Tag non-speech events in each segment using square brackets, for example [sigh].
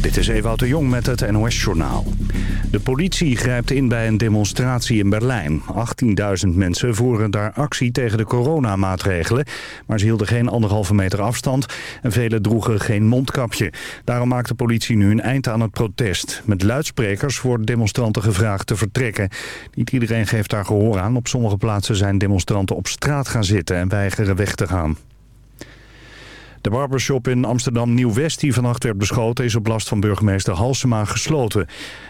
Dit is Ewout de Jong met het NOS-journaal. De politie grijpt in bij een demonstratie in Berlijn. 18.000 mensen voeren daar actie tegen de coronamaatregelen. Maar ze hielden geen anderhalve meter afstand en velen droegen geen mondkapje. Daarom maakt de politie nu een eind aan het protest. Met luidsprekers worden demonstranten gevraagd te vertrekken. Niet iedereen geeft daar gehoor aan. Op sommige plaatsen zijn demonstranten op straat gaan zitten en weigeren weg te gaan. De barbershop in Amsterdam Nieuw-West die vannacht werd beschoten... is op last van burgemeester Halsema gesloten.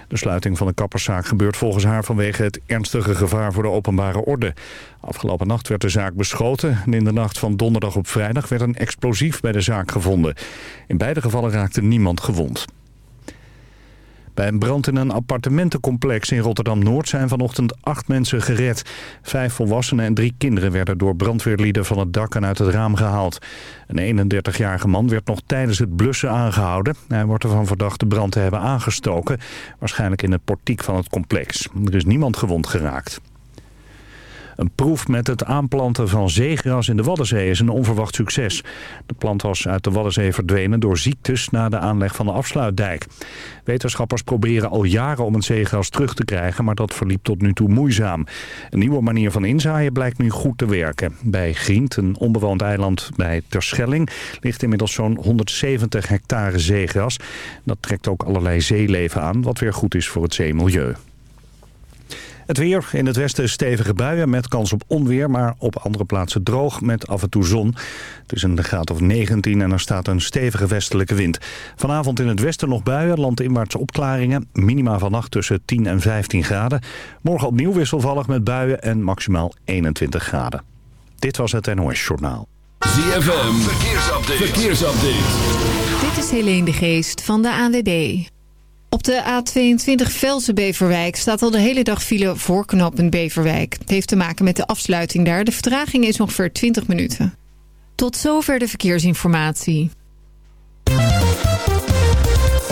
De sluiting van de kapperszaak gebeurt volgens haar vanwege het ernstige gevaar voor de openbare orde. Afgelopen nacht werd de zaak beschoten en in de nacht van donderdag op vrijdag werd een explosief bij de zaak gevonden. In beide gevallen raakte niemand gewond. Bij een brand in een appartementencomplex in Rotterdam-Noord zijn vanochtend acht mensen gered. Vijf volwassenen en drie kinderen werden door brandweerlieden van het dak en uit het raam gehaald. Een 31-jarige man werd nog tijdens het blussen aangehouden. Hij wordt ervan verdacht de brand te hebben aangestoken, waarschijnlijk in het portiek van het complex. Er is niemand gewond geraakt. Een proef met het aanplanten van zeegras in de Waddenzee is een onverwacht succes. De plant was uit de Waddenzee verdwenen door ziektes na de aanleg van de afsluitdijk. Wetenschappers proberen al jaren om een zeegras terug te krijgen, maar dat verliep tot nu toe moeizaam. Een nieuwe manier van inzaaien blijkt nu goed te werken. Bij Grient, een onbewoond eiland bij Terschelling, ligt inmiddels zo'n 170 hectare zeegras. Dat trekt ook allerlei zeeleven aan, wat weer goed is voor het zeemilieu. Het weer in het westen stevige buien met kans op onweer, maar op andere plaatsen droog met af en toe zon. Het is een graad of 19 en er staat een stevige westelijke wind. Vanavond in het westen nog buien, landinwaartse opklaringen. Minima vannacht tussen 10 en 15 graden. Morgen opnieuw wisselvallig met buien en maximaal 21 graden. Dit was het NOS Journaal. ZFM, verkeersupdate. verkeersupdate. Dit is Helene de Geest van de ANWB. Op de A22 Velsen-Beverwijk staat al de hele dag file voor knooppunt Beverwijk. Het heeft te maken met de afsluiting daar. De vertraging is ongeveer 20 minuten. Tot zover de verkeersinformatie.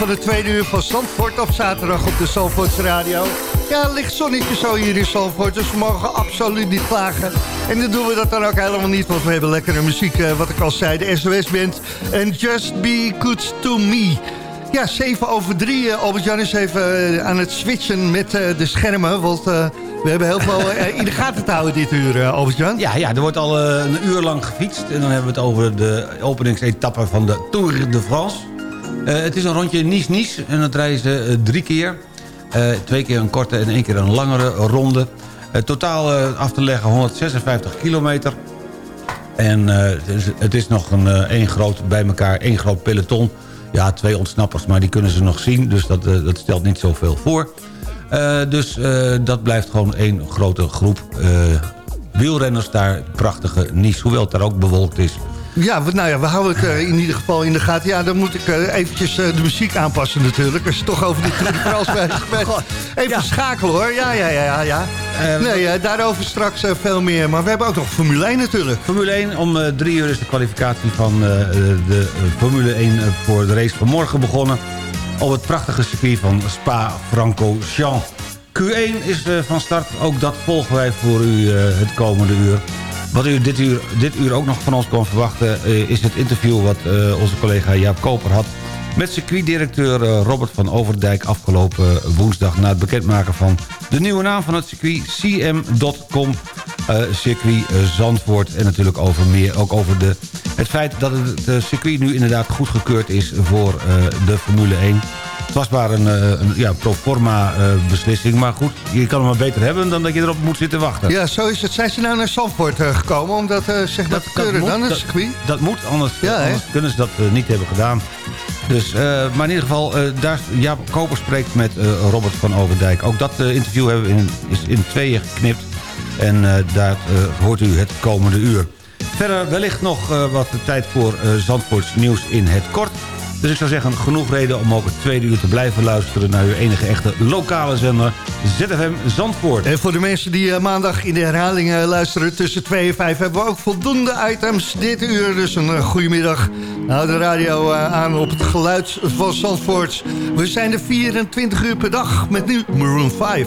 Van de tweede uur van Zandvoort op zaterdag op de Zandvoortse Radio. Ja, ligt zonnetje zo hier in Zandvoort, dus we mogen absoluut niet klagen. En dan doen we dat dan ook helemaal niet, want we hebben lekkere muziek, eh, wat ik al zei, de SOS-band. En Just Be Good To Me. Ja, 7 over 3. Uh, Albert-Jan is even uh, aan het switchen met de schermen. Want we hebben heel veel in de gaten te houden dit uur, Albert-Jan. Ja, ja, er wordt al een uur lang gefietst. En dan hebben we het over de openingsetappe van de Tour de France. Het is een rondje Nice-Nice. En dat rijden ze drie keer. twee keer een korte en één keer een langere ronde. totaal af te leggen 156 kilometer. En het is nog een één groot bij elkaar, één groot peloton... Ja, twee ontsnappers, maar die kunnen ze nog zien. Dus dat, dat stelt niet zoveel voor. Dus dat blijft gewoon één grote groep wielrenners daar. Prachtige Nice, hoewel het daar ook bewolkt is. Ja, nou ja, we houden het in ieder geval in de gaten. Ja, dan moet ik eventjes de muziek aanpassen natuurlijk. Als je toch over die Tour de France bent. [laughs] Even ja. schakelen hoor. Ja, ja, ja, ja. Uh, nee, daarover straks veel meer. Maar we hebben ook nog Formule 1 natuurlijk. Formule 1, om drie uur is de kwalificatie van de Formule 1 voor de race van morgen begonnen. Op het prachtige circuit van Spa-Francorchamps. Q1 is van start. Ook dat volgen wij voor u het komende uur. Wat u dit uur, dit uur ook nog van ons kan verwachten... is het interview wat onze collega Jaap Koper had... met circuitdirecteur Robert van Overdijk afgelopen woensdag... na het bekendmaken van de nieuwe naam van het circuit cm.com... Uh, circuit Zandvoort en natuurlijk over meer, ook over de, het feit dat het circuit nu inderdaad goedgekeurd is voor uh, de Formule 1. Het was maar een, een ja, pro forma beslissing. Maar goed, je kan hem maar beter hebben dan dat je erop moet zitten wachten. Ja, zo is het. Zijn ze nou naar Zandvoort gekomen om dat, uh, zeg dat, te keuren dan, het circuit? Dat, dat moet, anders, ja, anders kunnen ze dat niet hebben gedaan. Dus, maar in ieder geval, daar, Jaap Koper spreekt met Robert van Overdijk. Ook dat interview hebben we in, is in tweeën geknipt. En daar hoort u het komende uur. Verder wellicht nog wat tijd voor Zandvoorts nieuws in het kort. Dus ik zou zeggen, genoeg reden om ook tweede uur te blijven luisteren... naar uw enige echte lokale zender, ZFM Zandvoort. En voor de mensen die maandag in de herhaling luisteren tussen 2 en 5... hebben we ook voldoende items dit uur. Dus een uh, goedemiddag. Nou, de radio aan op het geluid van Zandvoort. We zijn er 24 uur per dag met nu Maroon 5.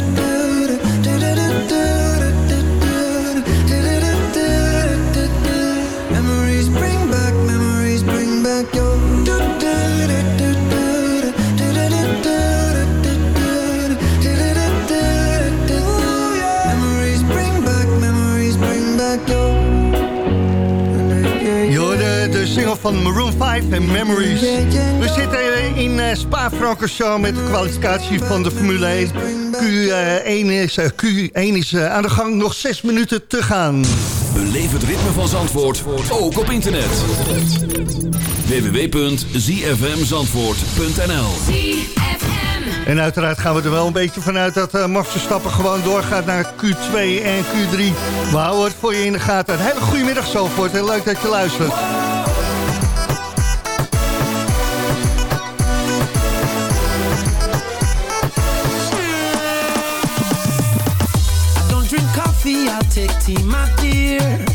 van Maroon 5 en Memories. We zitten in uh, Spa-Francorchamps met de kwalificatie van de Formule 1. Q1 is, uh, Q1 is aan de gang, nog 6 minuten te gaan. Beleef het ritme van Zandvoort, ook op internet. www.zfmzandvoort.nl En uiteraard gaan we er wel een beetje vanuit dat uh, Max Verstappen gewoon doorgaat naar Q2 en Q3. We houden het voor je in de gaten. Een hele goede middag Zandvoort en leuk dat je luistert. See my dear.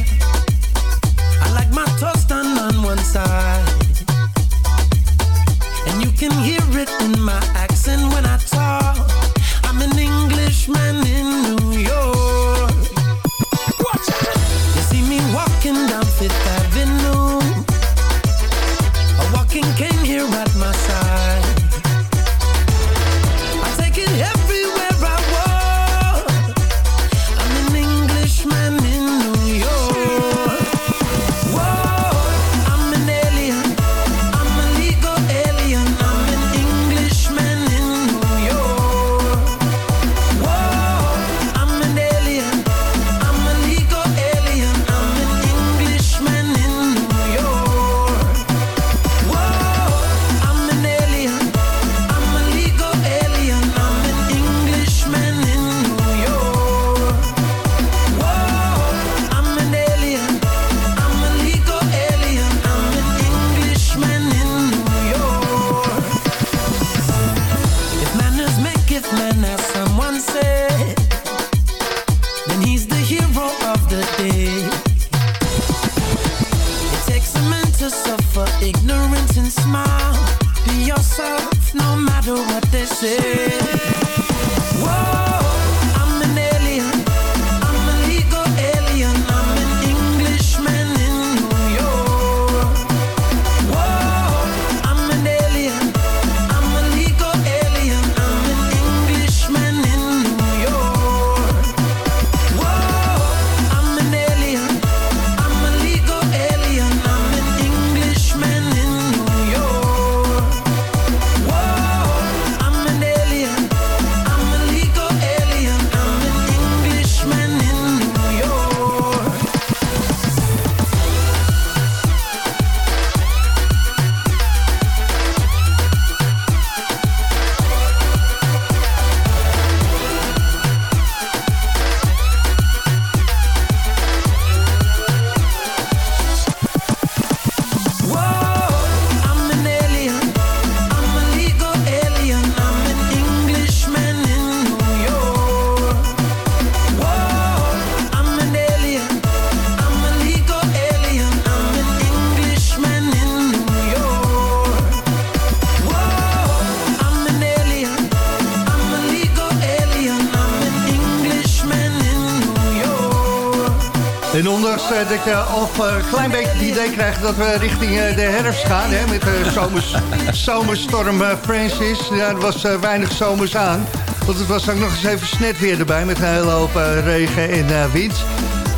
Een klein beetje het idee krijgt dat we richting eh, de herfst gaan... Hè, met de zomers, [laughs] zomerstorm eh, Francis. Ja, er was eh, weinig zomers aan. Want het was ook nog eens even snet weer erbij met een hele hoop eh, regen en eh, wind.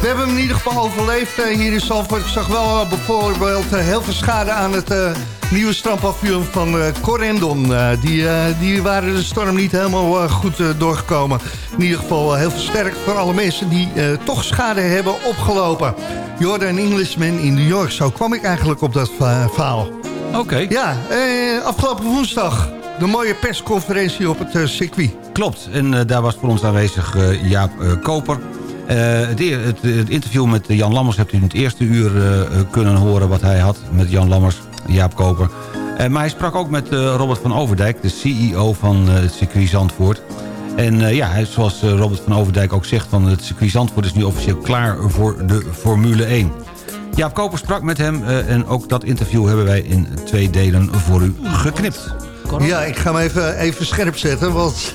We hebben hem in ieder geval overleefd eh, hier in Zandvoort. Ik zag wel eh, bijvoorbeeld eh, heel veel schade aan het eh, nieuwe strandpavillon van eh, Corendon. Eh, die, eh, die waren de storm niet helemaal eh, goed eh, doorgekomen. In ieder geval eh, heel versterkt voor alle mensen die eh, toch schade hebben opgelopen. Jordan Englishman in New York. Zo kwam ik eigenlijk op dat verhaal. Oké, Ja, eh, afgelopen woensdag de mooie persconferentie op het eh, circuit. klopt. En eh, daar was voor ons aanwezig eh, Jaap Koper. Het, eer- het, het interview met Jan Lammers hebt u in het eerste uur kunnen horen... wat hij had met Jan Lammers, Jaap Koper. Maar hij sprak ook met Robert van Overdijk, de CEO van het circuit Zandvoort. En eh, ja, zoals eh, Robert van Overdijk ook zegt... Van het circuit Zandvoort is nu officieel klaar voor de Formule 1. Jaap Koper sprak met hem eh, en ook dat interview hebben wij in twee delen voor u geknipt. Ja, ik ga hem even, even scherp zetten, want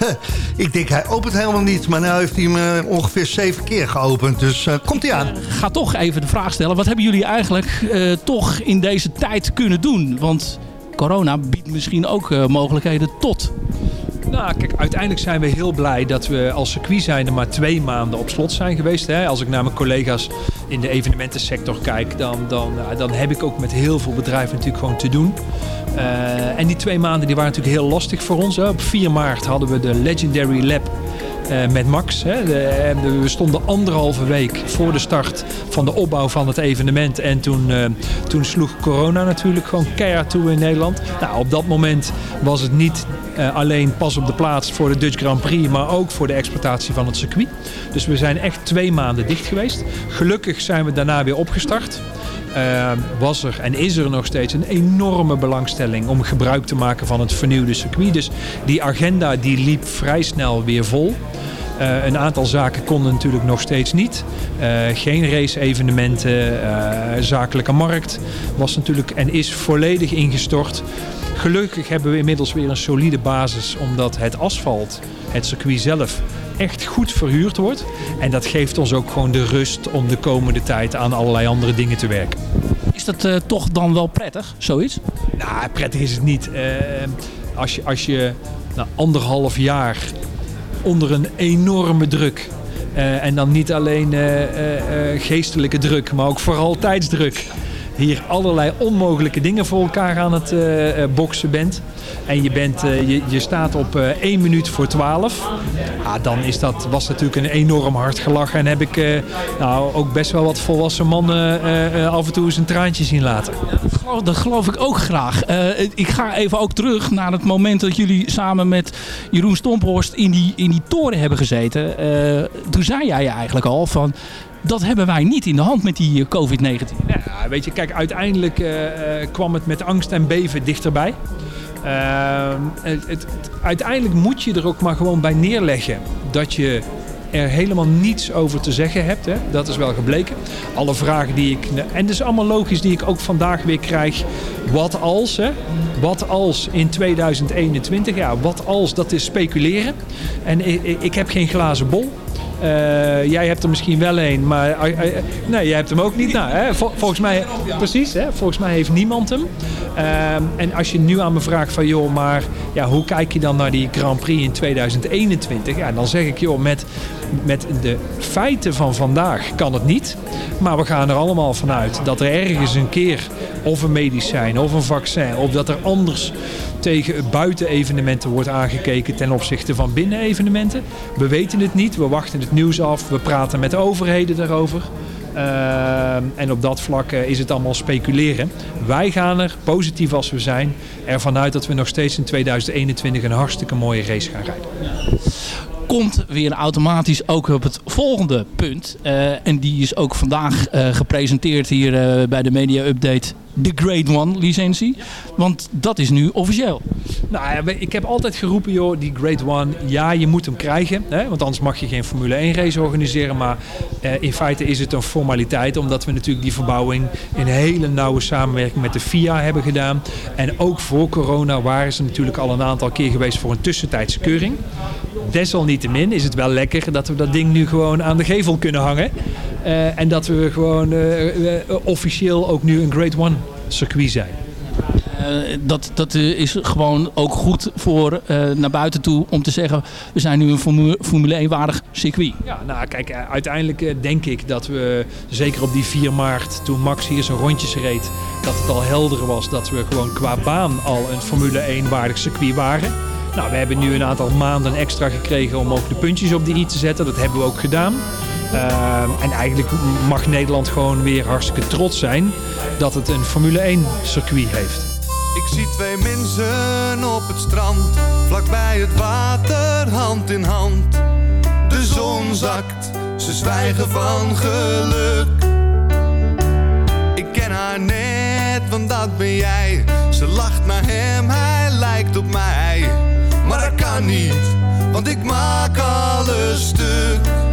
ik denk hij opent helemaal niet. Maar nu heeft hij hem ongeveer zeven keer geopend, dus eh, komt hij aan. ga toch even de vraag stellen. Wat hebben jullie eigenlijk eh, toch in deze tijd kunnen doen? Want corona biedt misschien ook eh, mogelijkheden tot. Nou, kijk, uiteindelijk zijn we heel blij dat we als circuit zijnde maar twee maanden op slot zijn geweest. Hè. Als ik naar mijn collega's in de evenementensector kijk, dan, dan, ja, dan heb ik ook met heel veel bedrijven natuurlijk gewoon te doen. Eh, en die twee maanden die waren natuurlijk heel lastig voor ons. Op 4 maart hadden we de Legendary Lab eh, met Max. Hè. De, de, we stonden anderhalve week voor de start van de opbouw van het evenement. En toen, uh, toen sloeg corona natuurlijk gewoon keihard toe in Nederland. Nou, op dat moment was het niet alleen pas op de plaats voor de Dutch Grand Prix, maar ook voor de exploitatie van het circuit. Dus we zijn echt twee maanden dicht geweest. Gelukkig zijn we daarna weer opgestart. Uh, was er en is er nog steeds een enorme belangstelling om gebruik te maken van het vernieuwde circuit. Dus die agenda die liep vrij snel weer vol. Uh, een aantal zaken konden natuurlijk nog steeds niet. Uh, geen race-evenementen, zakelijke markt was natuurlijk en is volledig ingestort. Gelukkig hebben we inmiddels weer een solide basis omdat het asfalt, het circuit zelf, echt goed verhuurd wordt. En dat geeft ons ook gewoon de rust om de komende tijd aan allerlei andere dingen te werken. Is dat uh, toch dan wel prettig, zoiets? Nou, prettig is het niet. Uh, als je, als je nou, anderhalf jaar onder een enorme druk... Uh, en dan niet alleen geestelijke druk, maar ook vooral tijdsdruk hier allerlei onmogelijke dingen voor elkaar aan het uh, boksen bent. En je, bent, uh, je, je staat op uh, 1 minuut voor 12. Ja, dan is dat, was natuurlijk een enorm hard gelachen. En heb ik nou, ook best wel wat volwassen mannen af en toe eens een traantje zien laten. Dat geloof, ik ook graag. ik ga even ook terug naar het moment dat jullie samen met Jeroen Stomphorst in die, in die toren hebben gezeten. toen zei jij eigenlijk al van dat hebben wij niet in de hand met die COVID-19. Ja, weet je, kijk, uiteindelijk uh, kwam het met angst en beven dichterbij. Uh, het, het, uiteindelijk moet je er ook maar gewoon bij neerleggen dat je er helemaal niets over te zeggen hebt. Hè? Dat is wel gebleken. Alle vragen die ik... En dat is allemaal logisch die ik ook vandaag weer krijg. Wat als? Hè? Wat als in 2021? Ja, wat als? Dat is speculeren. En ik, ik heb geen glazen bol. Uh, jij hebt er misschien wel een, maar uh, uh, nee, jij hebt hem ook niet. Nou, hè, vol, volgens mij, precies, hè, volgens mij heeft niemand hem. en als je nu aan me vraagt van, joh, maar ja, hoe kijk je dan naar die Grand Prix in 2021? Ja, dan zeg ik, joh, met, met de feiten van vandaag kan het niet. Maar we gaan er allemaal vanuit dat er ergens een keer of een medicijn of een vaccin, of dat er anders tegen buitenevenementen wordt aangekeken ten opzichte van binnenevenementen. We weten het niet, we wachten het nieuws af, we praten met de overheden daarover. Uh, en op dat vlak uh, is het allemaal speculeren. Wij gaan er, positief als we zijn, ervan uit dat we nog steeds in 2021 een hartstikke mooie race gaan rijden. Komt weer automatisch ook op het volgende punt. Uh, en die is ook vandaag gepresenteerd hier bij de Media Update de Grade One licentie. Want dat is nu officieel. Nou ik heb altijd geroepen, joh, die Grade One, ja, je moet hem krijgen. Hè, want anders mag je geen Formule 1 race organiseren. Maar eh, in feite is het een formaliteit. Omdat we natuurlijk die verbouwing in hele nauwe samenwerking met de FIA hebben gedaan. En ook voor corona waren ze natuurlijk al een aantal keer geweest voor een tussentijdse keuring. Desalniettemin is het wel lekker dat we dat ding nu gewoon aan de gevel kunnen hangen. Uh, en dat we gewoon uh, uh, officieel ook nu een Grade One circuit zijn. Uh, dat, dat is gewoon ook goed voor uh, naar buiten toe om te zeggen... we zijn nu een Formule, Formule 1-waardig circuit. Ja, nou kijk, uiteindelijk denk ik dat we, zeker op die 4 maart... toen Max hier zijn rondjes reed, dat het al helder was... dat we gewoon qua baan al een Formule 1-waardig circuit waren... Nou, we hebben nu een aantal maanden extra gekregen om ook de puntjes op de i te zetten. Dat hebben we ook gedaan. Uh, en eigenlijk mag Nederland gewoon weer hartstikke trots zijn dat het een Formule 1 circuit heeft. Ik zie twee mensen op het strand, vlakbij het water, hand in hand. De zon zakt, ze zwijgen van geluk. Ik ken haar net, want dat ben jij. Ze lacht naar hem, hij lijkt op mij. Maar dat kan niet, want ik maak alles stuk.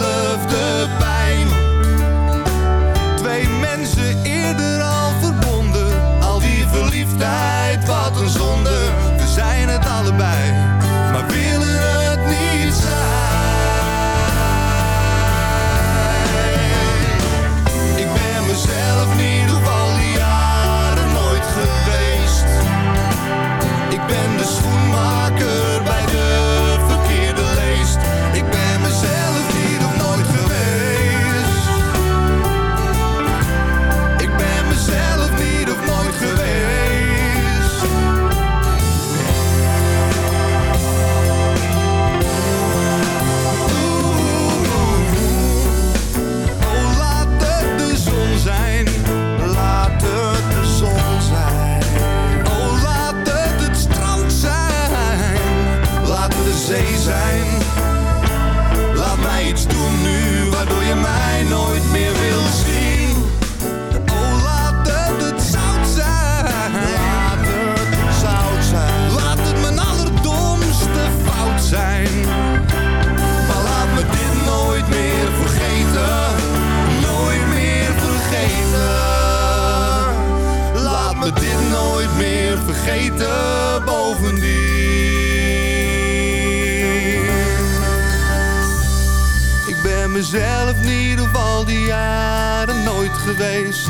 geweest.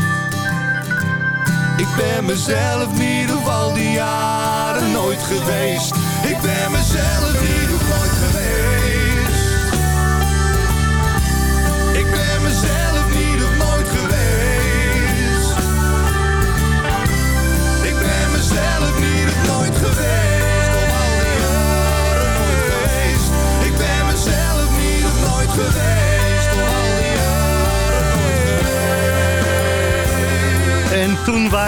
Ik ben mezelf niet op al die jaren nooit geweest. Ik ben mezelf niet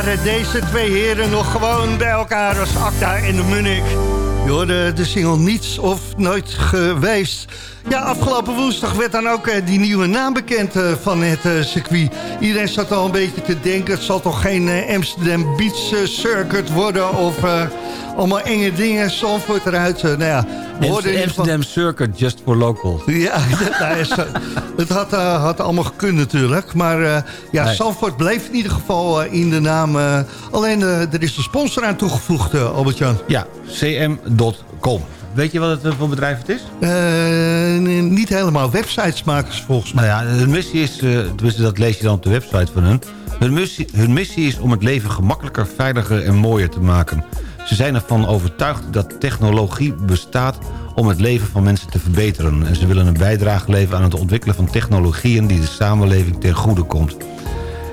waren deze twee heren nog gewoon bij elkaar als Acta en de Munnik. Je hoorde de single Niets of Nooit Geweest. Ja, afgelopen woensdag werd dan ook eh, die nieuwe naam bekend eh, van het eh, circuit. Iedereen zat al een beetje te denken... het zal toch geen Amsterdam Beach Circuit worden... of allemaal enge dingen, Zandvoort eruit. eh, nou ja, Amsterdam Circuit, just for locals. ja, [laughs] nou, is, eh, het had, eh, had allemaal gekund natuurlijk. Maar eh, ja, Nee. Zandvoort bleef in ieder geval in de naam. alleen er is een sponsor aan toegevoegd, Albert-Jan. Ja, cm.com. Weet je wat het voor bedrijf het is? Niet helemaal websites maken ze volgens mij. Nou ja, hun missie is, tenminste dat lees je dan op de website van hun. Hun missie, hun missie is om het leven gemakkelijker, veiliger en mooier te maken. Ze zijn ervan overtuigd dat technologie bestaat om het leven van mensen te verbeteren. En ze willen een bijdrage leveren aan het ontwikkelen van technologieën die de samenleving ten goede komt.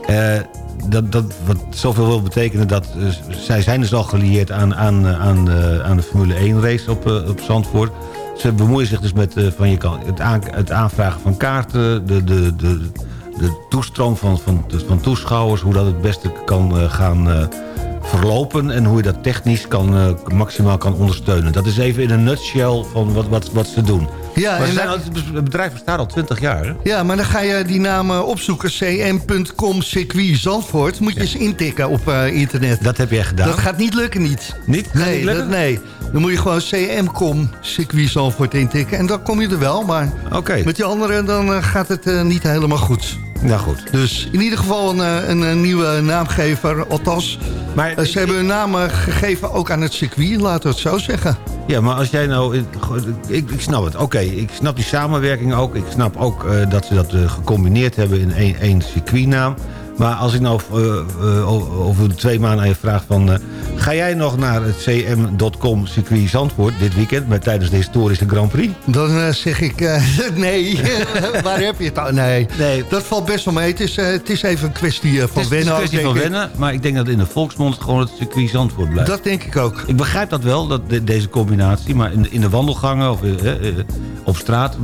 Eh, dat, dat, wat zoveel wil betekenen dat eh, zij zijn dus al gelieerd aan, aan, eh, aan, eh, aan de Formule 1 race op, op Zandvoort. Ze bemoeien zich dus met van je kan, het, aan, het aanvragen van kaarten, de, de, de, de toestroom van, van, van toeschouwers, hoe dat het beste kan gaan verlopen en hoe je dat technisch kan, eh, maximaal kan ondersteunen. Dat is even in een nutshell van wat, wat, wat ze doen. Ja, maar en zijn al- het bedrijf bestaat al 20 jaar. Hè? Ja, maar dan ga je die naam eh, opzoeken. cm.com circuit Zandvoort. Moet je eens intikken op eh, internet. Dat heb jij gedaan. Dat gaat niet lukken niet. Niet? Nee, niet lukken? dat, nee. Dan moet je gewoon cm.com circuit Zandvoort intikken. En dan kom je er wel. Maar met die anderen dan gaat het niet helemaal goed. Nou goed. Dus in ieder geval een, eh, een, een nieuwe naamgever. Althans, Maar eh, ze hebben hun naam eh, gegeven ook aan het circuit. Laten we het zo zeggen. Ja, maar als jij nou... Ik, ik snap het. Oké, ik snap die samenwerking ook. Ik snap ook dat ze dat gecombineerd hebben in één circuitnaam. Maar als ik nou eh, eh, over twee maanden aan je vraag van... eh, ga jij nog naar het cm.com circuit Zandvoort dit weekend... Met, tijdens de historische Grand Prix? Dan zeg ik, [laughs] nee, [laughs] waar heb je het aan? Nee. Nee. dat valt best wel mee. Het is, het is even een kwestie van het is wennen. een kwestie van wennen. Maar ik denk dat in de volksmond gewoon het circuit Zandvoort blijft. Dat denk ik ook. Ik begrijp dat wel, dat de- deze combinatie. Maar in, in de wandelgangen of op straat...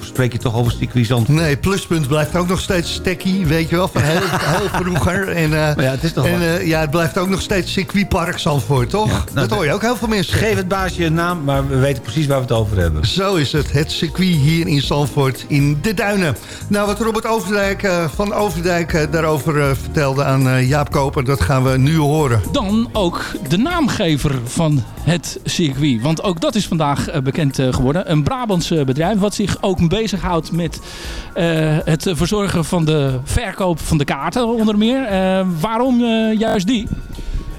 spreek je toch over circuit Zandvoort. Nee, pluspunt blijft ook nog steeds stekkie, weet je wel, van heel [laughs] vroeger. En, eh, ja, het is toch en eh, ja, het blijft ook nog steeds circuitpark Zandvoort, toch? nou, dat hoor je ook heel veel mensen zeggen. Geef het baasje een naam, maar we weten precies waar we het over hebben. Zo is het, het circuit hier in Zandvoort in de Duinen. Nou, wat Robert Overdijk eh, van Overdijk eh, daarover vertelde aan eh, Jaap Koper... dat gaan we nu horen. Dan ook de naamgever van het circuit. Want ook dat is vandaag eh, bekend eh, geworden. Een Brabants eh, bedrijf wat zich ook bezighoudt met eh, het verzorgen van de verkoop van de kaarten onder meer. Eh, waarom eh, juist die?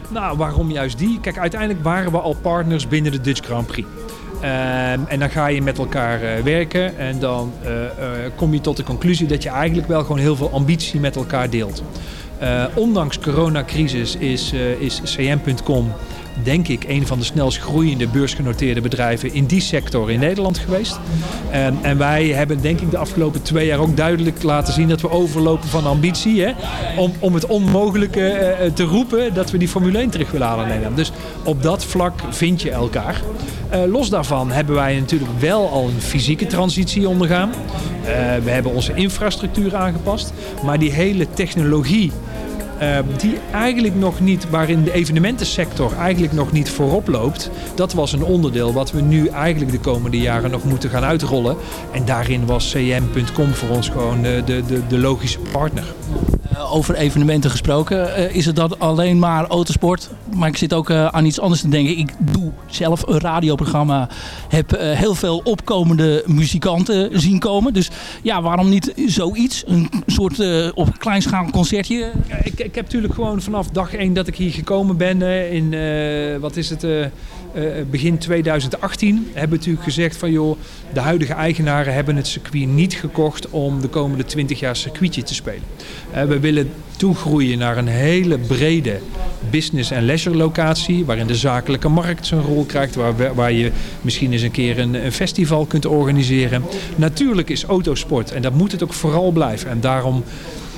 Nou, waarom juist die? Kijk, uiteindelijk waren we al partners binnen de Dutch Grand Prix. Ehm, en dan ga je met elkaar eh, werken en dan kom je tot de conclusie dat je eigenlijk wel gewoon heel veel ambitie met elkaar deelt. Ondanks coronacrisis is, is cm.com denk ik een van de snelst groeiende beursgenoteerde bedrijven in die sector in Nederland geweest. Ehm, en wij hebben denk ik de afgelopen twee jaar ook duidelijk laten zien dat we overlopen van ambitie. Hè? Om, om het onmogelijke eh, te roepen dat we die Formule 1 terug willen halen in Nederland. Dus op dat vlak vind je elkaar. Eh, los daarvan hebben wij natuurlijk wel al een fysieke transitie ondergaan. Eh, we hebben onze infrastructuur aangepast. Maar die hele technologie eh, die eigenlijk nog niet, waarin de evenementensector eigenlijk nog niet voorop loopt. Dat was een onderdeel wat we nu eigenlijk de komende jaren nog moeten gaan uitrollen. En daarin was cm.com voor ons gewoon de, de, de, de logische partner. Eh, over evenementen gesproken. eh, is het dat alleen maar autosport? Maar ik zit ook eh, aan iets anders te denken. Ik doe zelf een radioprogramma. Heb heel veel opkomende muzikanten zien komen. Dus ja, waarom niet zoiets? Een soort eh, op kleinschalig concertje? Ik, ik heb natuurlijk gewoon vanaf dag 1 dat ik hier gekomen ben in, wat is het, begin 2018, hebben we natuurlijk gezegd van joh, de huidige eigenaren hebben het circuit niet gekocht om de komende 20 jaar circuitje te spelen. Eh, we willen toegroeien naar een hele brede business- en leisure locatie, waarin de zakelijke markt zijn rol krijgt, waar, waar je misschien eens een keer een, een festival kunt organiseren. Natuurlijk is autosport en dat moet het ook vooral blijven. En daarom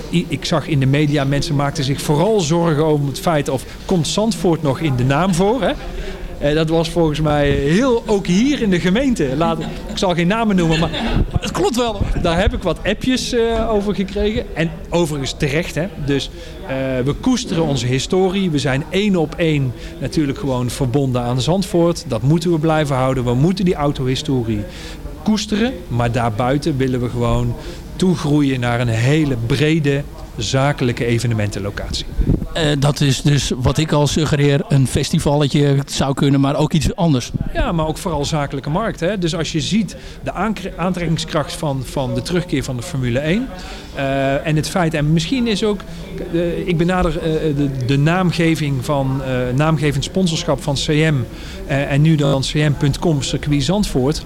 ik zag in de media, mensen maakten zich vooral zorgen over het feit of komt Zandvoort nog in de naam voor. Hè? Eh, dat was volgens mij heel, ook hier in de gemeente. Laat, ik zal geen namen noemen, maar het klopt wel. Daar heb ik wat appjes eh, over gekregen. En overigens terecht. Hè? Dus eh, we koesteren onze historie. We zijn één op één natuurlijk gewoon verbonden aan Zandvoort. Dat moeten we blijven houden. We moeten die autohistorie koesteren. Maar daarbuiten willen we gewoon toegroeien naar een hele brede zakelijke evenementenlocatie. Eh, dat is dus wat ik al suggereer. Een festivalletje zou kunnen, maar ook iets anders. Ja, maar ook vooral zakelijke markt. Hè? Dus als je ziet de aantrekkingskracht van, van de terugkeer van de Formule 1. eh, en het feit, en misschien is ook, eh, ik benader de, de naamgeving van, naamgevend sponsorschap van CM. en nu dan cm.com circuit Zandvoort.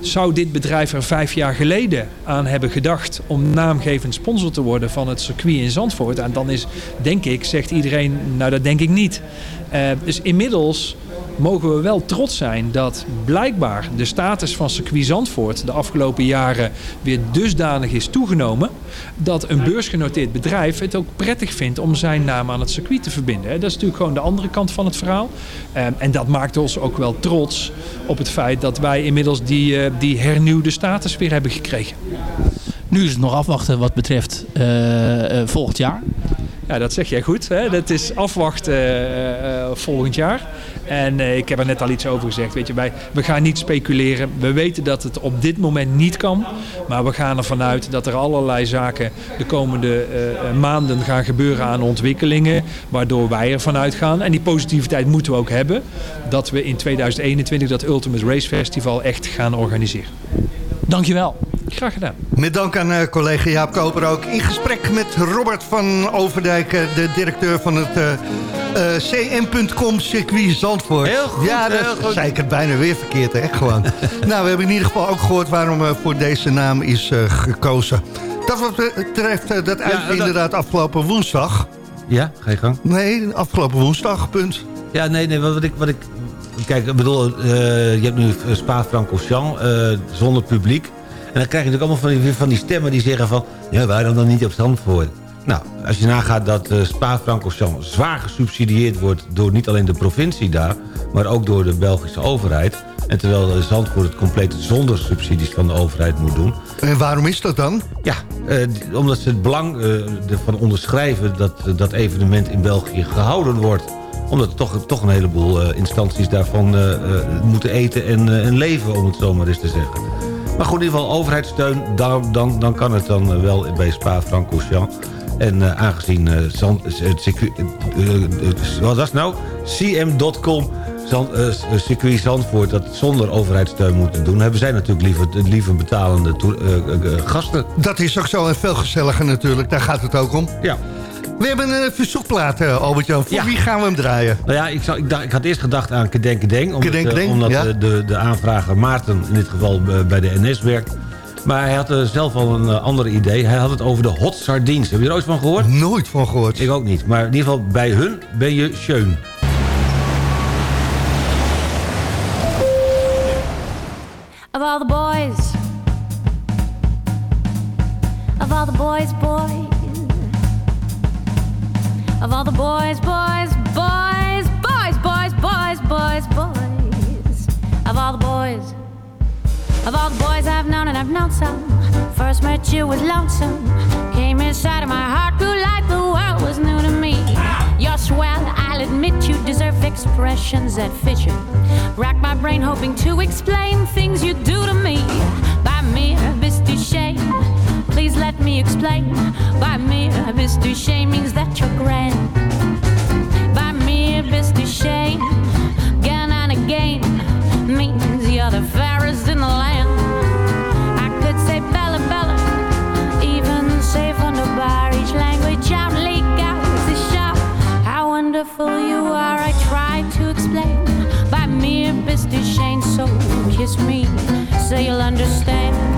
Zou dit bedrijf er vijf jaar geleden aan hebben gedacht om naamgevend sponsor te worden van het circuit in Zandvoort? En dan is, denk ik, zegt iedereen, nou dat denk ik niet. Eh, dus inmiddels mogen we wel trots zijn dat blijkbaar de status van circuit Zandvoort de afgelopen jaren weer dusdanig is toegenomen dat een beursgenoteerd bedrijf het ook prettig vindt om zijn naam aan het circuit te verbinden. Dat is natuurlijk gewoon de andere kant van het verhaal. Eh, en dat maakt ons ook wel trots op het feit dat wij inmiddels die, eh, die hernieuwde status weer hebben gekregen. Nu is het nog afwachten wat betreft eh, eh, volgend jaar. Ja, dat zeg jij goed. Hè? Dat is afwachten eh, eh, volgend jaar. En eh, ik heb er net al iets over gezegd. Weet je, wij, we gaan niet speculeren. We weten dat het op dit moment niet kan. Maar we gaan ervan uit dat er allerlei zaken de komende maanden gaan gebeuren aan ontwikkelingen. Waardoor wij ervan uitgaan. En die positiviteit moeten we ook hebben. Dat we in 2021 dat Ultimate Race Festival echt gaan organiseren. Dankjewel. Graag gedaan. Met dank aan eh, collega Jaap Koper ook. In gesprek met Robert van Overdijk, eh, de directeur van het eh, eh, cm.com circuit Zandvoort. Heel goed, Ja, dat heel goed. zei ik het bijna weer verkeerd, hè? Gewoon. [laughs] nou, we hebben in ieder geval ook gehoord waarom eh, voor deze naam is eh, gekozen. Dat wat betreft dat uit dat- inderdaad afgelopen woensdag. Ja, ga je gang. Nee, afgelopen woensdag, punt. Ja, nee, nee, wat, wat ik... Wat ik kijk, ik bedoel, eh, je hebt nu Spa-Francorchamps eh zonder publiek. En dan krijg je natuurlijk allemaal van die, van die stemmen die zeggen van... Ja, waarom dan niet op Zandvoort? Nou, als je nagaat dat eh Spa-Francorchamps zwaar gesubsidieerd wordt... door niet alleen de provincie daar, maar ook door de Belgische overheid... en terwijl Zandvoort het compleet zonder subsidies van de overheid moet doen... En waarom is dat dan? Ja, eh, omdat ze het belang eh, ervan onderschrijven dat dat evenement in België gehouden wordt. Omdat toch, toch een heleboel eh, instanties daarvan eh, eh, moeten eten en, en leven, om het zo maar eens te zeggen. Maar goed, in ieder geval overheidssteun, dan, dan, dan kan het dan wel bij Spa-Francorchamps. En aangezien Zand- het eh, eh, wat was nou? cm.com Zand, circuit Zandvoort dat zonder overheidssteun moeten doen... hebben zij natuurlijk liever, liever betalende gasten. Dat is ook zo en veel gezelliger natuurlijk. Daar gaat het ook om. Ja. We hebben een verzoekplaat, eh, Albert-Jan. Voor Ja. wie gaan we hem draaien? Nou ja, ik, zou, ik, dacht, ik had eerst gedacht aan Kedenk Kedeng. Omdat, Kedenk eh, omdat ja. de, de, de aanvrager Maarten in dit geval eh, bij de NS werkt. Maar hij had eh, zelf al een uh, ander idee. Hij had het over de hot sardines. Heb je er ooit van gehoord? Nooit van gehoord. Ik ook niet. Maar in ieder geval bij hun ben je schön. of all the all the boys, boys, boys, boys, boys, boys, boys, boys. Of all the boys, of all the boys I've known, and I've known some. First met you was lonesome. Came inside of my heart, grew like the world was new to me. You're swell, I'll admit you deserve expressions that fit you. Rack my brain hoping to explain things you do to me. By mere misty shame, please let me explain. By mere Mr. Shame means that you're grand. By mere Mr. Shame, again and again means you're the fairest in the land. I could say Bella Bella, even say Wunderbar. Each language out leak out to show how wonderful you are. I try to explain by mere Mr. Shane. So kiss me, so you'll understand.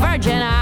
Virgin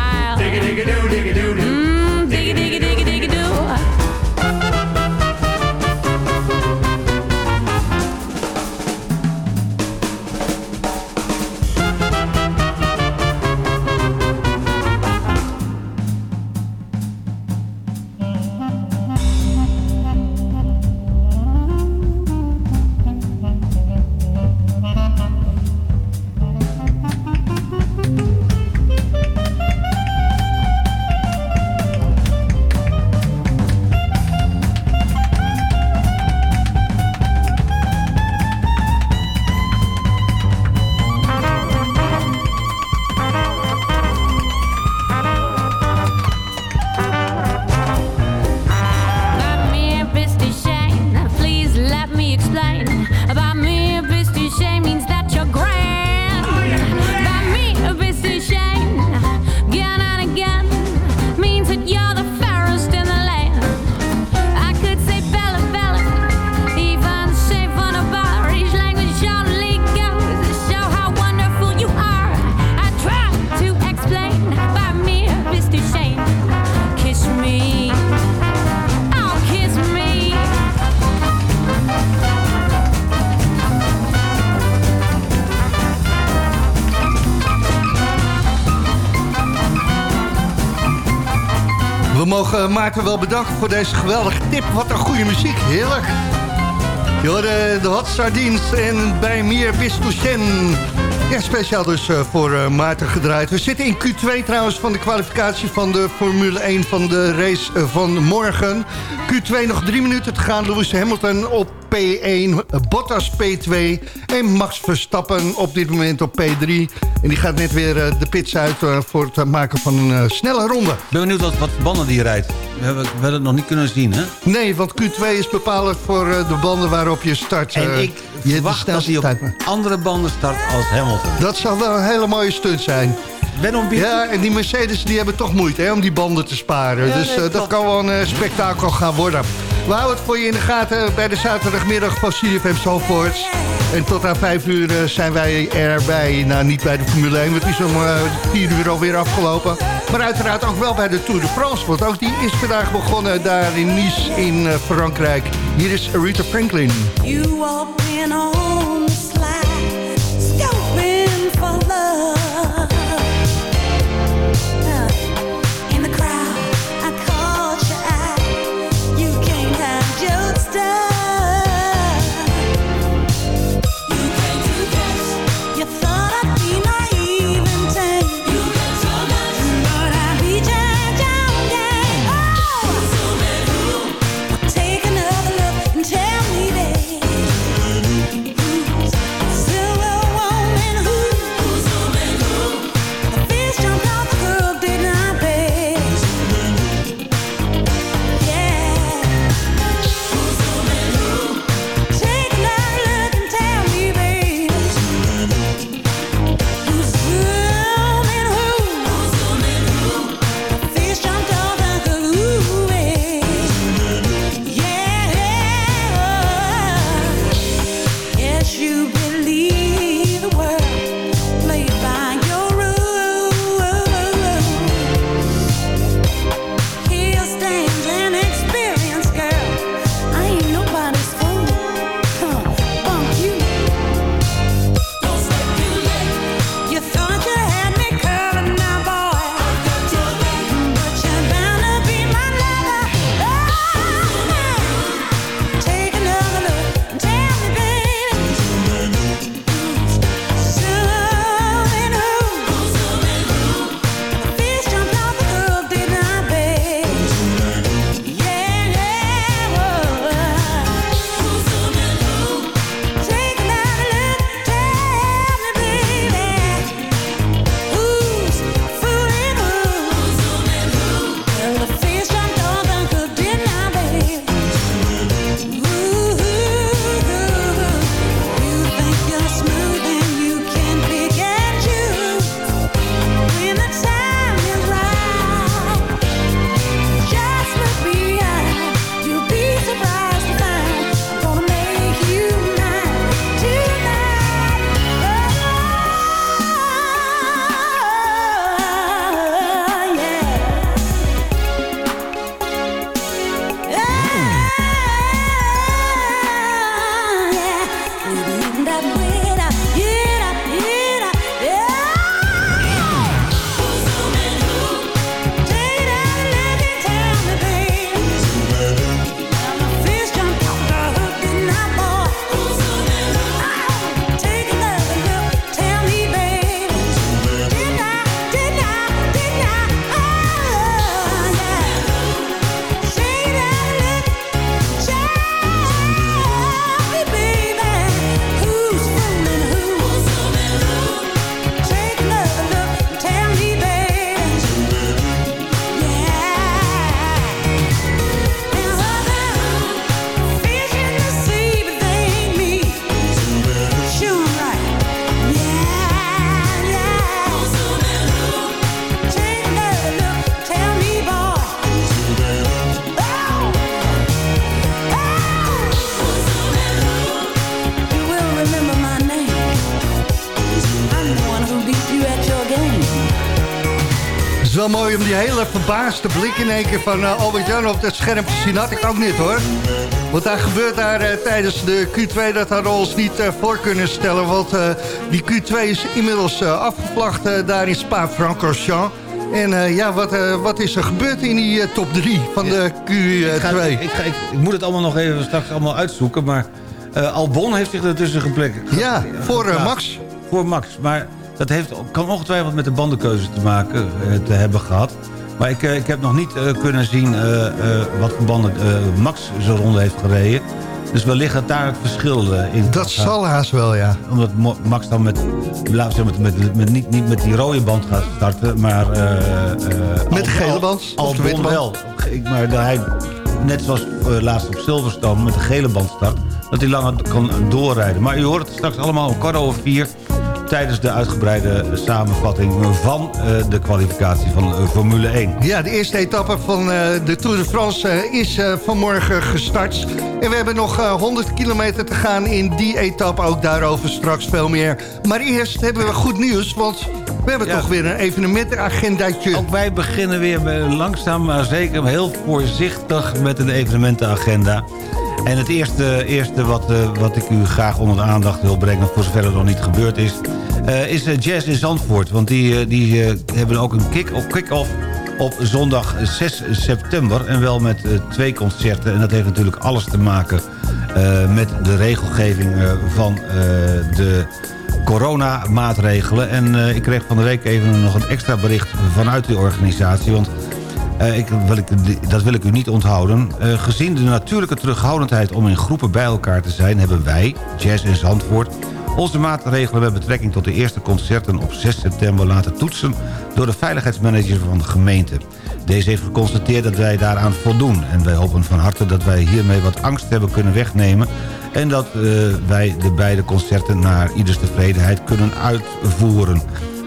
Maarten wel bedanken voor deze geweldige tip. Wat een goede muziek, heerlijk. Je de Hot Sardines en bij Mier Bistouchen. Ja, speciaal dus eh, voor eh, Maarten gedraaid. We zitten in Q2 trouwens van de kwalificatie van de Formule 1 van de race eh, van morgen. Q2 nog drie minuten te gaan. Lewis Hamilton op P1, Bottas P2 en Max Verstappen op dit moment op P3. En die gaat net weer eh, de pits uit eh, voor het maken van een eh, snelle ronde. Ik ben benieuwd wat, wat banden die rijdt. We hebben, we hebben het nog niet kunnen zien, hè? Nee, want Q2 is bepalend voor eh, de banden waarop je start. En eh, ik je verwacht dat hij op andere banden start als Hamilton. Dat zou wel een hele mooie stunt zijn. Ja, en die Mercedes die hebben toch moeite hè, om die banden te sparen. Ja, dus nee, eh, dat kan wel een spektakel gaan worden. We houden het voor je in de gaten bij de zaterdagmiddag van CFM Zalvoort. En tot aan vijf uur eh, zijn wij erbij. Nou, niet bij de Formule 1, want die is om eh, vier uur alweer afgelopen. Maar uiteraard ook wel bij de Tour de France. Want ook die is vandaag begonnen daar in Nice in eh, Frankrijk. Hier is Aretha Franklin. You walked in on the slide, scoping for love. Wel mooi om die hele verbaasde blik in één keer van eh, Albert-Jan op het scherm te zien. Had ik ook niet hoor. Wat daar gebeurt daar eh, tijdens de Q2, dat hadden we ons niet eh, voor kunnen stellen. Want die Q2 is inmiddels afgevlacht daar in Spa-Francorchamps. En ja, wat, wat is er gebeurd in die top 3 van de Q2? Ik, ga- ik, ga- ik, ik moet het allemaal nog even straks allemaal uitzoeken, maar Albon heeft zich ertussen geplekt. Ja, voor Max. Voor Max, maar dat heeft, kan ongetwijfeld met de bandenkeuze te maken eh, te hebben gehad. Maar ik, eh, ik heb nog niet eh, kunnen zien wat voor banden Max zijn ronde heeft gereden. Dus wellicht dat daar het verschil in Dat zal haast wel, ja. Omdat Max dan met, laten we zeggen, met, met, met, niet, niet met die rode band gaat starten, maar... eh, Met de gele Al- band, of de witte band? wel. Maar dat hij, net zoals laatst op Silverstone met de gele band start... dat hij langer kan doorrijden. Maar u hoort het straks allemaal om kwart over vier... tijdens de uitgebreide samenvatting van eh, de kwalificatie van eh, Formule 1. Ja, de eerste etappe van eh, de Tour de France is vanmorgen gestart. En we hebben nog eh, 100 kilometer te gaan in die etappe. Ook daarover straks veel meer. Maar eerst hebben we goed nieuws, want we hebben Ja. toch weer een evenementenagendaatje. Ook wij beginnen weer langzaam, maar zeker heel voorzichtig met een evenementenagenda. En het eerste, eerste wat, eh, wat ik u graag onder de aandacht wil brengen... voor zover het nog niet gebeurd is... eh, is eh, Jazz in Zandvoort. Want die, die hebben ook een kick- of kick-off op zondag 6 september. En wel met twee concerten. En dat heeft natuurlijk alles te maken met de regelgeving van de coronamaatregelen. En ik kreeg van de week even nog een extra bericht vanuit die organisatie. Want eh, ik, wil ik, dat wil ik u niet onthouden. Eh, gezien de natuurlijke terughoudendheid om in groepen bij elkaar te zijn... hebben wij, Jazz in Zandvoort... onze maatregelen met betrekking tot de eerste concerten op 6 september laten toetsen... door de veiligheidsmanager van de gemeente. Deze heeft geconstateerd dat wij daaraan voldoen. En wij hopen van harte dat wij hiermee wat angst hebben kunnen wegnemen... en dat eh, wij de beide concerten naar ieders tevredenheid kunnen uitvoeren.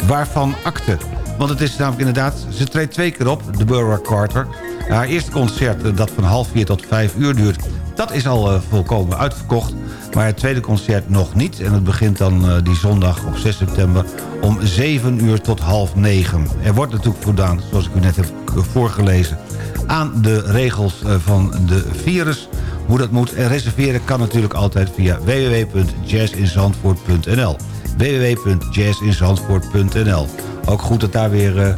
Waarvan akte. Want het is namelijk inderdaad, ze treedt twee keer op, de Burra Carter. Haar eerste concert, eh, dat van half vier tot vijf uur duurt... dat is al eh, volkomen uitverkocht. Maar het tweede concert nog niet. En het begint dan eh, die zondag op 6 september om 7 uur tot half 9. Er wordt natuurlijk voldaan, zoals ik u net heb voorgelezen... aan de regels van de virus. Hoe dat moet. En reserveren kan natuurlijk altijd via www.jazzinzandvoort.nl www.jazzinzandvoort.nl Ook goed dat daar weer... eh,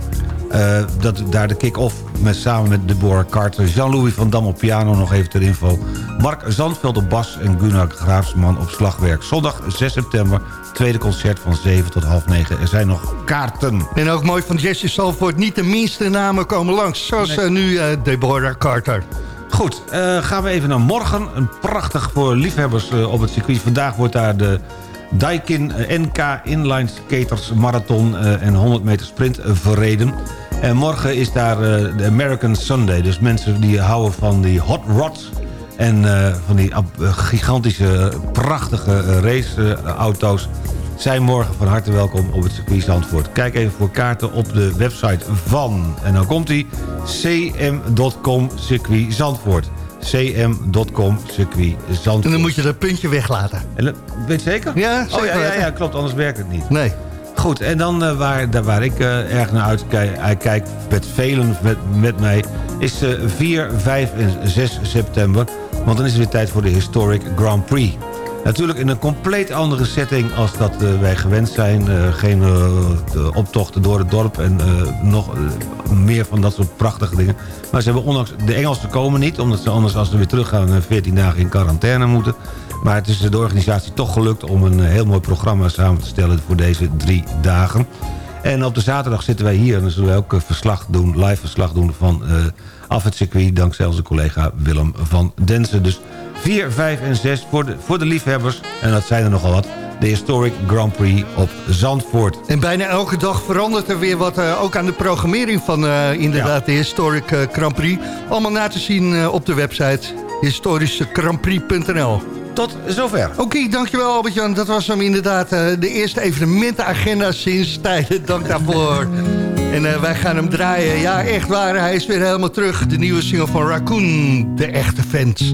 eh, dat daar de kick-off met, samen met Deborah Carter... Jean-Louis van Dam op piano nog even ter info... Mark Zandveld op bas en Gunnar Graafsman op slagwerk. Zondag 6 september, tweede concert van 7 tot half 9. Er zijn nog kaarten. En ook mooi van Jesse Salford, niet de minste namen komen langs. Zoals eh, nu Deborah Carter. Goed, gaan we even naar morgen. Een prachtig voor liefhebbers op het circuit. Vandaag wordt daar de Daikin eh, NK Inline Skaters Marathon eh, en 100 meter sprint verreden. En morgen is daar eh, de American Sunday. Dus mensen die houden van die hot rods... en van die gigantische, prachtige raceauto's... zijn morgen van harte welkom op het circuit Zandvoort. Kijk even voor kaarten op de website van... en dan komt hij cm.com circuit Zandvoort. cm.com circuit Zandvoort. En dan moet je dat puntje weglaten. En dat- weet je zeker? Ja, oh, zeker ja, ja, weten. ja, klopt, anders werkt het niet. Nee. Goed, en dan eh, waar, daar waar ik eh, erg naar uitkijk, met velen met, met mij... is eh 4, 5 en 6 september. Want dan is het weer tijd voor de Historic Grand Prix. Natuurlijk in een compleet andere setting als dat eh, wij gewend zijn. Eh, geen eh, optochten door het dorp en nog meer van dat soort prachtige dingen. Maar ze hebben ondanks... De Engelsen komen niet, omdat ze anders als ze weer teruggaan... eh, 14 dagen in quarantaine moeten. Maar het is de organisatie toch gelukt om een heel mooi programma samen te stellen voor deze drie dagen. En op de zaterdag zitten wij hier en dan zullen wij ook verslag doen, live verslag doen van af het circuit. Dankzij onze collega Willem van Densen. Dus 4, 5 en 6 voor de, voor de liefhebbers. En dat zijn er nogal wat. De Historic Grand Prix op Zandvoort. En bijna elke dag verandert er weer wat, eh, ook aan de programmering van eh, inderdaad de Historic eh, Grand Prix. Allemaal na te zien op de website historischegrandprix.nl. Tot zover. Oké, dankjewel Albert-Jan. Dat was hem inderdaad de eerste evenementenagenda sinds tijden. Dank daarvoor. En wij gaan hem draaien. Ja, echt waar. Hij is weer helemaal terug. De nieuwe single van Raccoon. De echte fans.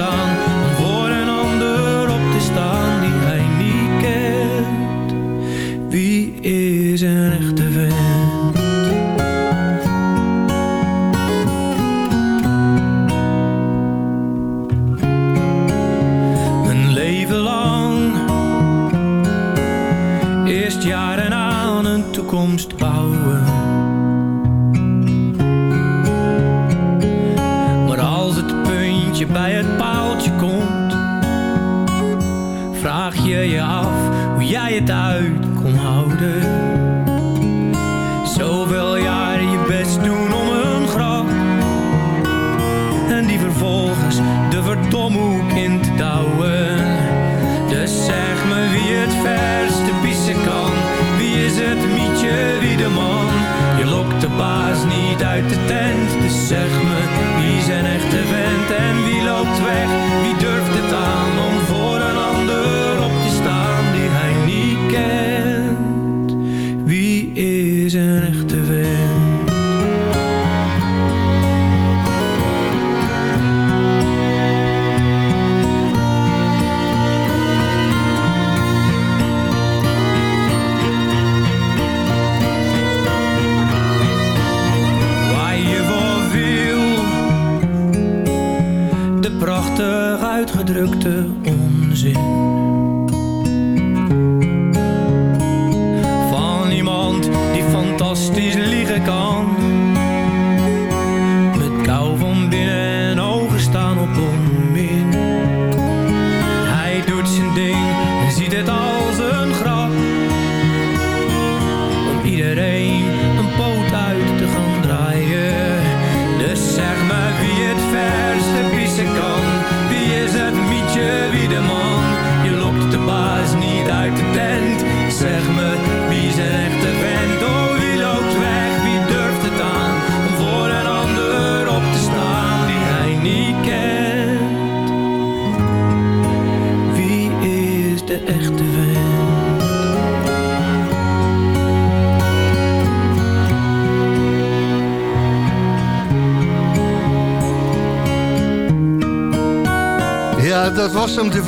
dan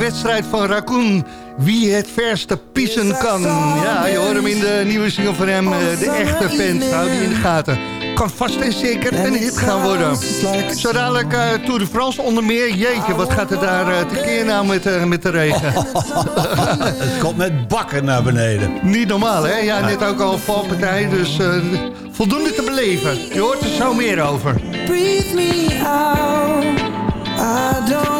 wedstrijd van Raccoon. Wie het verste piezen kan. Ja, je hoort hem in de nieuwe single van hem. Eh, de echte fans, hou die in de gaten. Kan vast en zeker een hit gaan worden. Zo dadelijk eh, Tour de France onder meer. Jeetje, wat gaat er daar eh, uh, tekeer nou met, met de regen? [laughs] Het komt met bakken naar beneden. Niet normaal, hè? Ja, net ook al valpartij. Dus voldoende te beleven. Je hoort er zo meer over. Breathe me out. I don't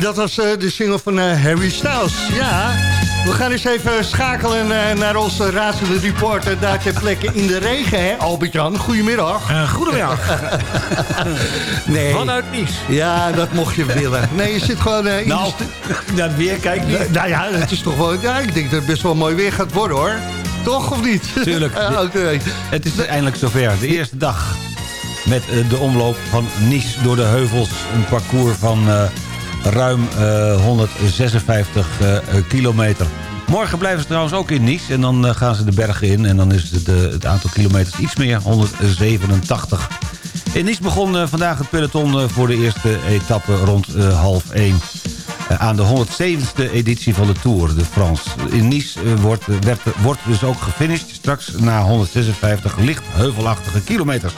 dat was eh, de single van eh, Harry Styles. Ja, we gaan eens even schakelen eh, naar onze razende reporter... daar ter plekke in de regen, hè? Albert-Jan, goedemiddag. goedemiddag. [laughs] nee. Vanuit Nice. Ja, dat mocht je willen. Nee, je zit gewoon in Nou, dat [laughs] weer kijk niet. Nou ja, het is toch wel... Ja, ik denk dat het best wel mooi weer gaat worden, hoor. Toch, of niet? [laughs] Tuurlijk. Oké. Het is eindelijk zover. De eerste dag met de omloop van Nice door de heuvels. Een parcours van eh, ruim eh, 156 eh, eh, kilometer. Morgen blijven ze trouwens ook in Nice. En dan eh, gaan ze de bergen in. En dan is het, het aantal kilometers iets meer, 187. In Nice begon vandaag het peloton voor de eerste etappe rond half 1 aan de 107e editie van de Tour de France. In Nice wordt, wordt dus ook gefinished straks na 156 licht heuvelachtige kilometers.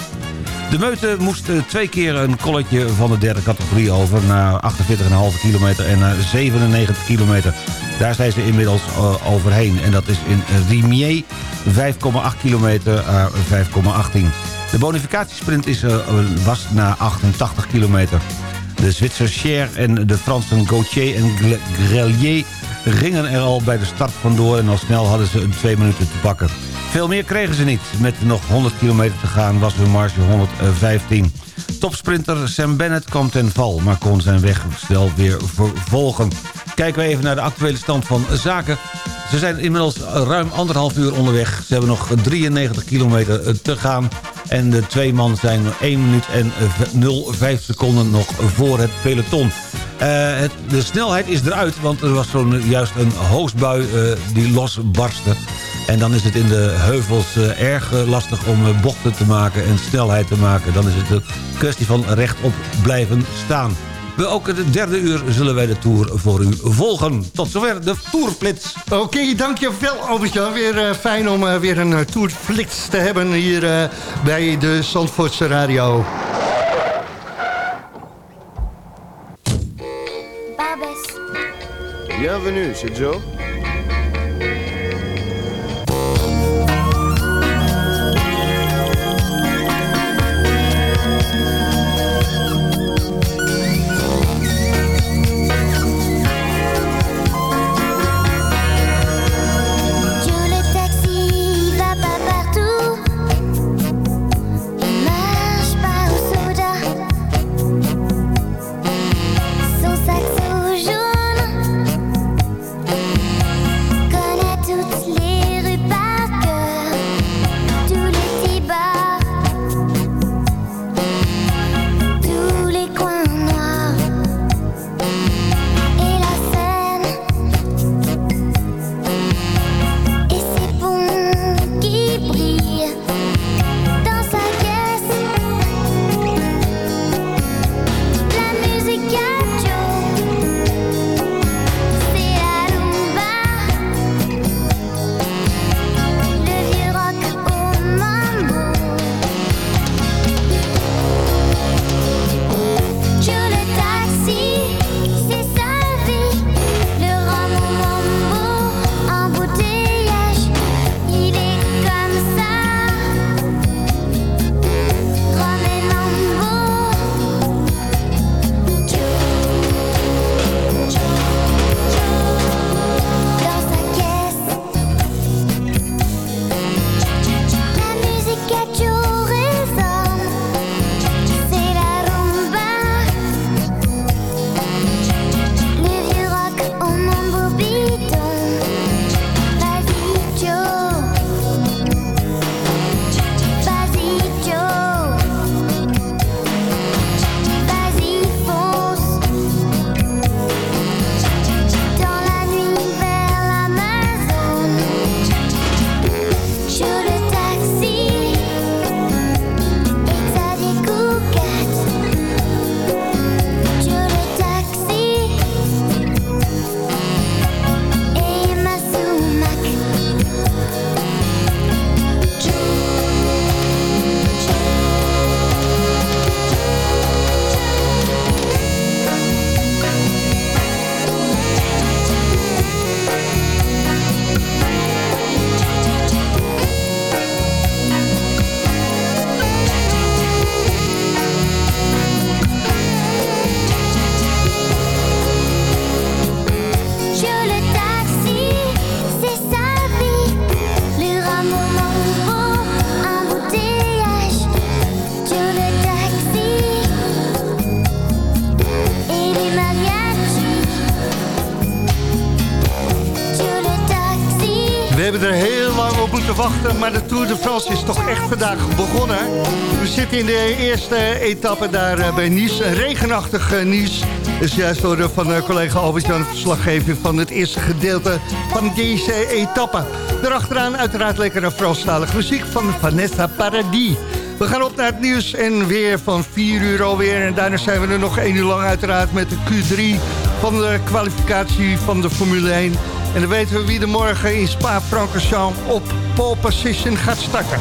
De meute moest eh, twee keer een kolletje van de derde categorie over... naar 48,5 kilometer en naar 97 kilometer. Daar zijn ze inmiddels eh, overheen. En dat is in Rimier 5,8 kilometer à 5,18. De bonificatiesprint is, eh, was na 88 kilometer. De Zwitser Cher en de Fransen Gauthier en Grelier gingen er al bij de start vandoor... en al snel hadden ze een twee minuten te pakken. Veel meer kregen ze niet. Met nog 100 kilometer te gaan was hun marge 115. Topsprinter Sam Bennett kwam ten val... maar kon zijn weg snel weer vervolgen. Kijken we even naar de actuele stand van zaken. Ze zijn inmiddels ruim anderhalf uur onderweg. Ze hebben nog 93 kilometer te gaan. En de twee man zijn 1 minuut en eh, 0,5 seconden nog voor het peloton. Eh, de snelheid is eruit, want er was zo'n juist een hoosbui eh, die losbarstte. En dan is het in de heuvels eh, erg eh, lastig om eh, bochten te maken en snelheid te maken. Dan is het een kwestie van rechtop blijven staan. We ook het derde uur zullen wij de Tour voor u volgen. Tot zover de Tourflits. Oké, dankjewel Albert-Jan. Weer eh, fijn om eh, weer een tourflits te hebben hier eh, bij de Zandvoortse Radio. Bienvenue c'est Joe. Hebben er heel lang op moeten wachten, maar de Tour de France is toch echt vandaag begonnen. We zitten in de eerste etappe daar eh, bij Nice, een regenachtig eh, Nice. Dus juist door van eh, collega Albert-Jan verslaggeving van het eerste gedeelte van deze etappe. Daarachteraan uiteraard lekkere Franstalige muziek van Vanessa Paradis. We gaan op naar het nieuws en weer van 4 uur alweer. En daarna zijn we er nog 1 uur lang uiteraard met de Q3 van de kwalificatie van de Formule 1. En dan weten we wie er morgen in Spa-Francorchamps op pole position gaat starten.